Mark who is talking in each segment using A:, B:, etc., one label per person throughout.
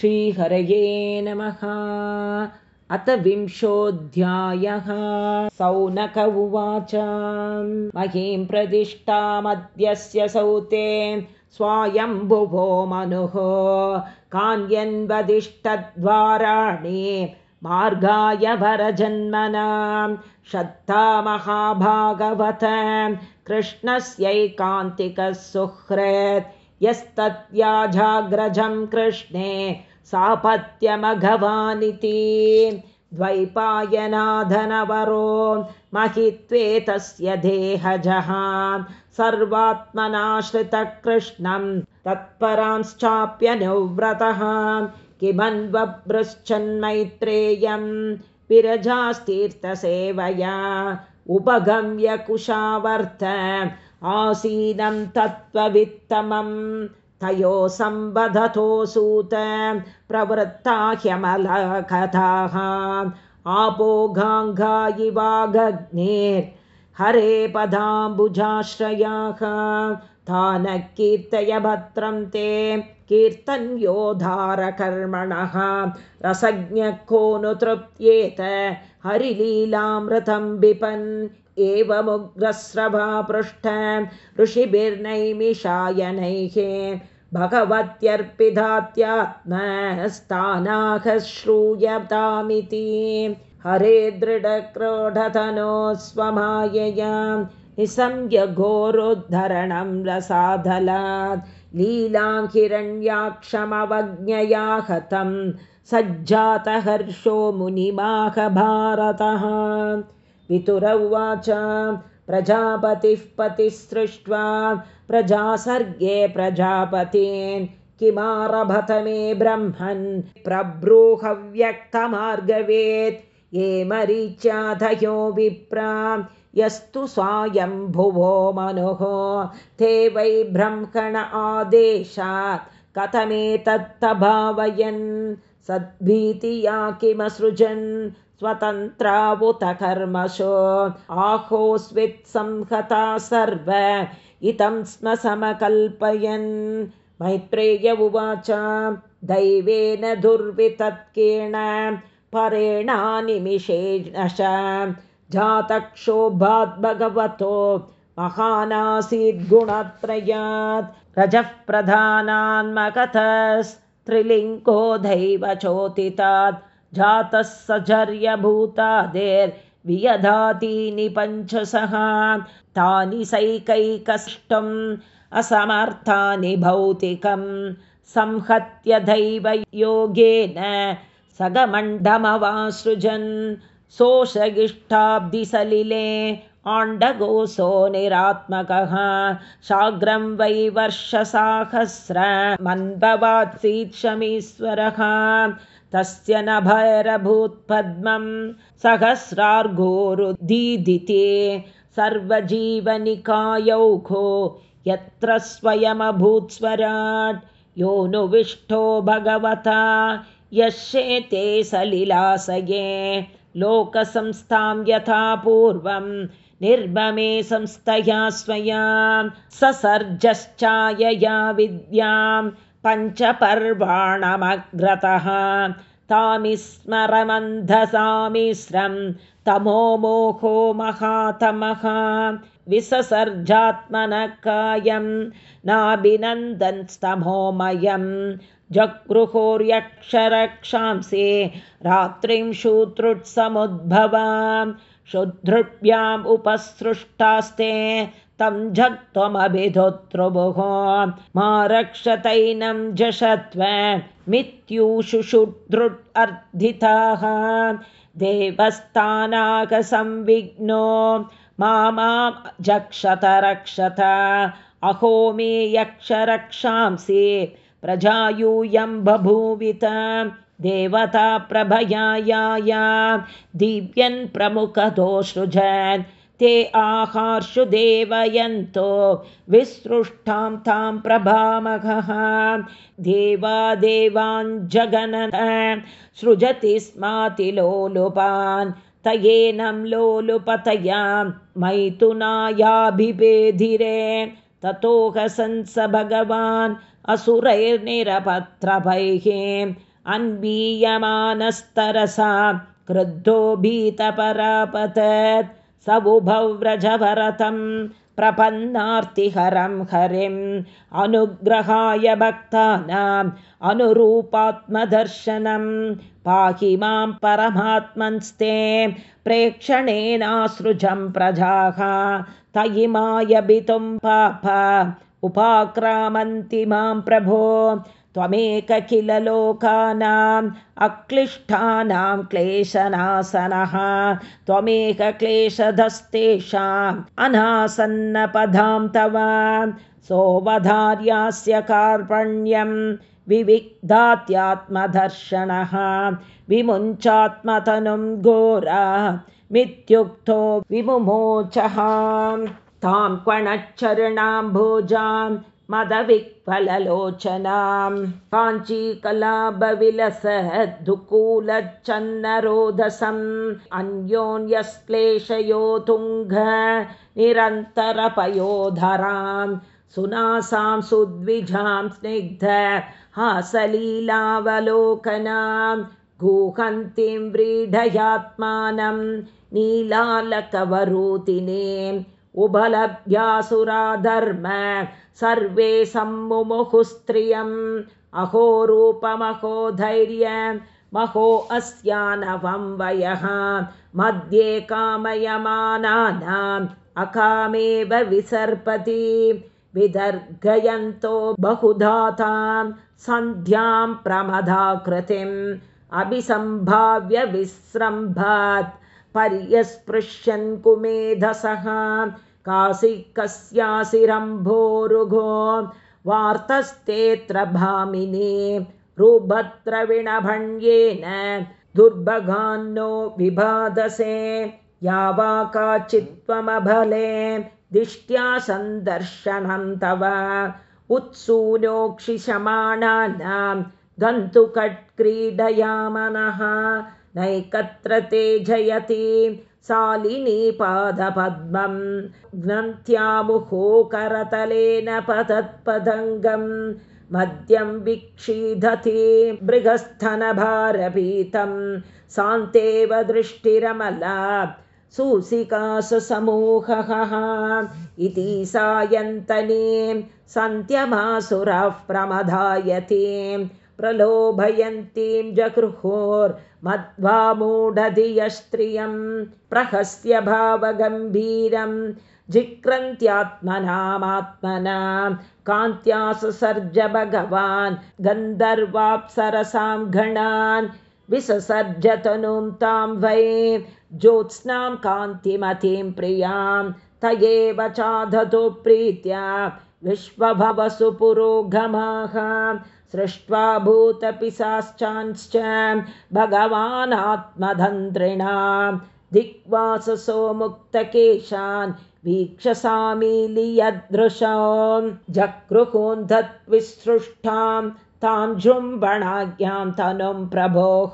A: श्रीहरये नमः। अथ विंशोऽध्यायः। सौनक उवाच। महीं प्रतिष्ठामद्यस्य सौते स्वायम्भुवो मनुः। कान्यन्वदिष्टद्वाराणि मार्गाय वरजन्मनां। श्रद्धा महाभागवत। कृष्णस्यैकान्तिकः सुहृत् यस्तत्याजाग्रजं कृष्णे सापत्यमघवानिति द्वैपायनाधनवरो महित्वे तस्य देहजः सर्वात्मनाश्रितकृष्णं तत्परांश्चाप्यनुव्रतः किमन्वभृश्चन्मैत्रेयं विरजास्तीर्थसेवया उपगम्य कुशावर्त आसीनं तत्त्ववित्तमम् तयो सम्बधतो सूत प्रवृत्ता ह्यमलकथाः। आपो हरे पदाम्बुजाश्रयाः। तान कीर्तय भद्रं ते कीर्तन्योद्धारकर्मणः। रसज्ञ को नु तृप्येत हरिलीलामृतं विपन् एवमुग्रस्रवा पृष्ठ ऋषिभिर्नैमिषायनैः भगवत्यर्पितात्यात्मस्तानाः श्रूयतामिति हरे दृढक्रोढतनो स्वमायया निसंयघोरोद्धरणं रसाधलात्। लीलां हिरण्याक्षमवज्ञया हतं सज्जातहर्षो मुनिमाह भारतः पितुरवाच प्रजापतिः पतिसृष्ट्वा प्रजासर्गे प्रजापतीन् किमारभत मे ब्रह्मन् प्रब्रूहव्यक्तमार्गवेत्। ये मरीच्याधयो विप्रा यस्तु स्वायम्भुवो मनुः। ते वै ब्रह्मण आदेशात् कथमेतत्तभावयन् सद्भीतिया किमसृजन् स्वतन्त्रावुत कर्मशो आहोस्वित्संहता सर्व इतं स्म समकल्पयन्। मैत्रेय उवाच दैवेन दुर्वितत्केण परेणानिमिषेण जातक्षोभाद् भगवतो महानासीद्गुणत्रयात् रजः प्रधानान्मकथस्त्रिलिङ्गो दैव चोतितात् जातः सचर्यभूतादेर्वियधातीनि पञ्चसः तानि सैकैकष्टम् असमर्थानि भौतिकं संहत्य दैवयोगेन सगमण्डमवासृजन्। सोषगिष्ठाब्धिसलिले आण्डगोसो निरात्मकः। शाग्रं वै वर्षसाहस्र मन्भवात्सीत्क्षमीश्वरः तस्य न भैरभूत्पद्मं सहस्रार्घोरुदीदिते। सर्वजीवनिकायौघो यत्र स्वयमभूत्स्वराट्। यो नुविष्टो भगवता यस्येते सलिलासये लोकसंस्थां यथा पूर्वं निर्ममे संस्थया स्वया ससर्जश्चायया विद्यां पञ्चपर्वाणमग्रतः। तामिस्मरमन्धसामिश्रं तमो मोहो महातमः। विससर्जात्मनः कायं नाभिनन्दन्स्तमोमयं जगृहोर्यक्षरक्षांसे रात्रिं शूतृत्समुद्भवां शुद्धृभ्याम् उपसृष्टास्ते तं जग्त्वमभिधोतृभुः मा रक्षतैनं जषत्व मित्यूषुषुधृट् अर्धिताः देवस्थानाकसंविघ्नो मा जक्षत रक्षत अहो मे यक्षरक्षांसि प्रजायूयं बभूवित देवता प्रभयाया दिव्यन् प्रमुखदोसृजन् ते आहार्षु देवयन्तो विसृष्टां तां प्रभामघः देवादेवाञ्जगन सृजति स्मातिलोलुपान् तयेनं लोलुपतया मैथुनायाभिभेधिरे ततोहसंस भगवान् असुरैर्निरपत्रभैः अन्वीयमानस्तरसा क्रुद्धो भीतपरापतत्। स उभौ व्रजभरतं प्रपन्नार्तिहरं हरिम् अनुग्रहाय भक्तानाम् अनुरूपात्मदर्शनं। पाहि मां परमात्मन्स्ते प्रेक्षणेनासृजं प्रजाः। तयिमायबितुं पाप उपाक्रामन्ति मां प्रभो त्वमेक किल लोकानाम् अक्लिष्टानां क्लेशनासनः त्वमेक क्लेशधस्तेषाम् अनासन्नपदां तव। सोऽवधार्यास्य कार्पण्यं विविक्दात्यात्मदर्शनः विमुञ्चात्मतनुं घोरा मित्युक्तो विमुमोचः तां क्वणच्चरणां भोजां मदविक्फललोचनां। काञ्चीकलाभविलसद्दुकूलच्छन्नरोदसम् अन्योन्यश्लेषयो तुङ्ग निरन्तरपयोधरां सुनासां सुद्विजां स्निग्ध हासलीलावलोकनां गुहन्तीं व्रीढयात्मानं नीलालकवरूतिने उभलभ्यासुराधर्म सर्वे सम्मुमुहुस्त्रियम्। अहो रूपमहो धैर्यं महो अस्यानवं वयः। मध्ये कामयमानानाम्। अकामेव विसर्पति। विदर्गयन्तो बहुधातां सन्ध्यां प्रमदाकृतिम्। अभिसम्भाव्य विस्रम्भात् पर्यस्पृश्यन् कुमेधसः कासि कस्यासिरम्भोरुघो वार्तस्तेऽत्र भामिनी रुभद्रविणभण्येन दुर्भगान्नो विभादसे या वा काचित्त्वमभले दिष्ट्या सन्दर्शनं तव उत्सूनोक्षिशमाणानां गन्तुकट्क्रीडयामनः नैकत्र ते जयति शालिनीपादपद्मं ग्नन्त्यामुहो करतलेन पतत्पदङ्गं मद्यं विक्षीधति मृगस्थनभारभीतं सान्तेव दृष्टिरमला सुसिकासमूहः इति सायन्तनीं सन्त्यमासुरः प्रमदायतीं प्रलोभयन्तीं जगृहोर्मध्वामूढधियस्त्रियं प्रहस्य भावगम्भीरं जिक्रन्त्यात्मनामात्मना कान्त्याससर्ज भगवान् गन्धर्वाप्सरसां गणान् विससर्जतनुं तां वै ज्योत्स्नां कान्तिमतीं प्रियां त एव चाधतु प्रीत्या विश्वभवसु पुरोगमाः सृष्ट्वा भूतपिशाश्चांश्च भगवानात्मधन्त्रिणां दिग्वाससो मुक्तकेशान् वीक्षसामीलियदृशो जगृहोन्धत्विसृष्टां तां जृम्भणाज्ञां तनुं प्रभोः।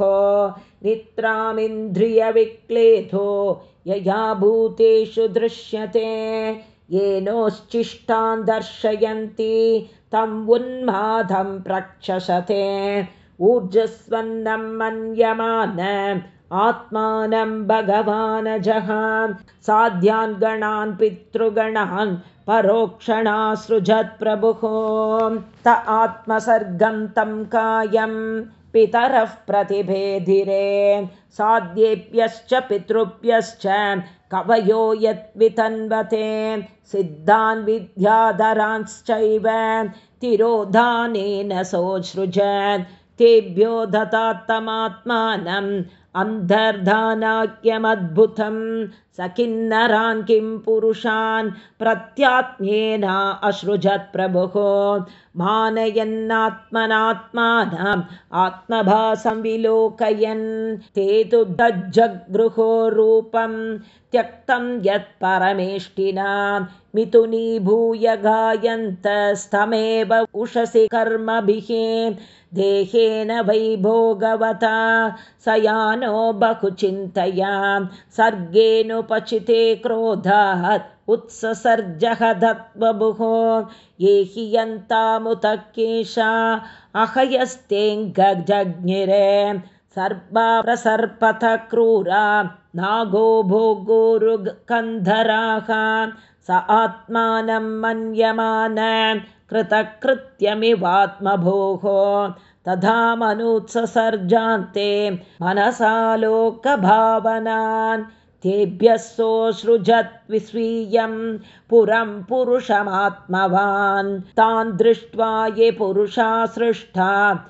A: निद्रामिन्द्रियविक्लेधो यया भूतेषु दृश्यते येनोश्चिष्टान् दर्शयन्ति तम् उन्मादं प्रक्षसते। ऊर्जस्वन्नं मन्यमान आत्मानं भगवान् साध्यान् गणान् पितृगणान् परोक्षणासृजत्प्रभुः त आत्मसर्गं तं कायं पितरः प्रतिभेधिरे साध्येभ्यश्च पितृभ्यश्च कवयो यद्वितन्वते सिद्धान् विद्याधरांश्चैव तिरोधानेन सोऽसृजत् तेभ्यो दतात्तमात्मानम् अन्धर्धानाख्यमद्भुतं स किन्नरान् किं पुरुषान् प्रत्यात्म्येन असृजत् प्रभुः। मानयन्नात्मनात्मानम् आत्मभासं विलोकयन्। ते तु दज्जगृहो रूपं त्यक्तं यत् परमेष्टिना। मिथुनीभूय गायन्तस्तमेव उषसि कर्मभिः। देहेन वैभोगवता स यानो बहुचिन्तया सर्गेणुपचिते क्रोधात् उत्ससर्जहधत्वभुः ये हि यन्तामुतः केशा अहयस्तेऽङ्गजज्ञिरे सर्वा प्रसर्पथ क्रूरा नागो भोगोरुकन्धराः स आत्मानं मन्यमान कृतकृत्यमिवात्मभोः। तथा मनुत्ससर्जान्ते मनसा लोकभावनान् तेभ्यः सोऽसृजद्विस्वीयं पुरं पुरुषमात्मवान्। तान् दृष्ट्वा ये पुरुषा सृष्टा।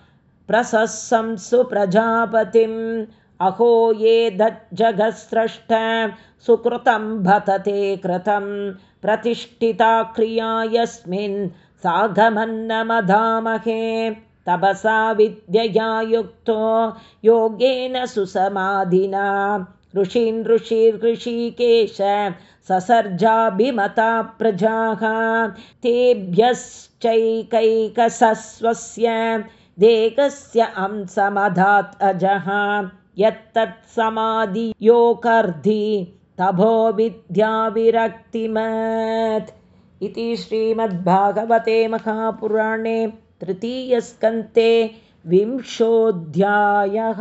A: प्रसंसु प्रजापतिम्। अहो ये दज्जगस्रष्ट। सुकृतं भतते कृतं। प्रतिष्ठिता क्रिया यस्मिन्। सागमन्नमधामहे तपसा विद्यया युक्तो। योगेन सुसमाधिना ऋषीन् ऋषिर्षिकेश ससर्जाभिमता प्रजाः। तेभ्यश्चैकैकसस्वस्य देकस्य अंसमधात् अजः। यत्तत्समाधियोकर्धि तभो विद्याविरक्तिमत्। इति श्रीमद्भागवते महापुराणे तृतीयस्कन्ते विंशोऽध्यायः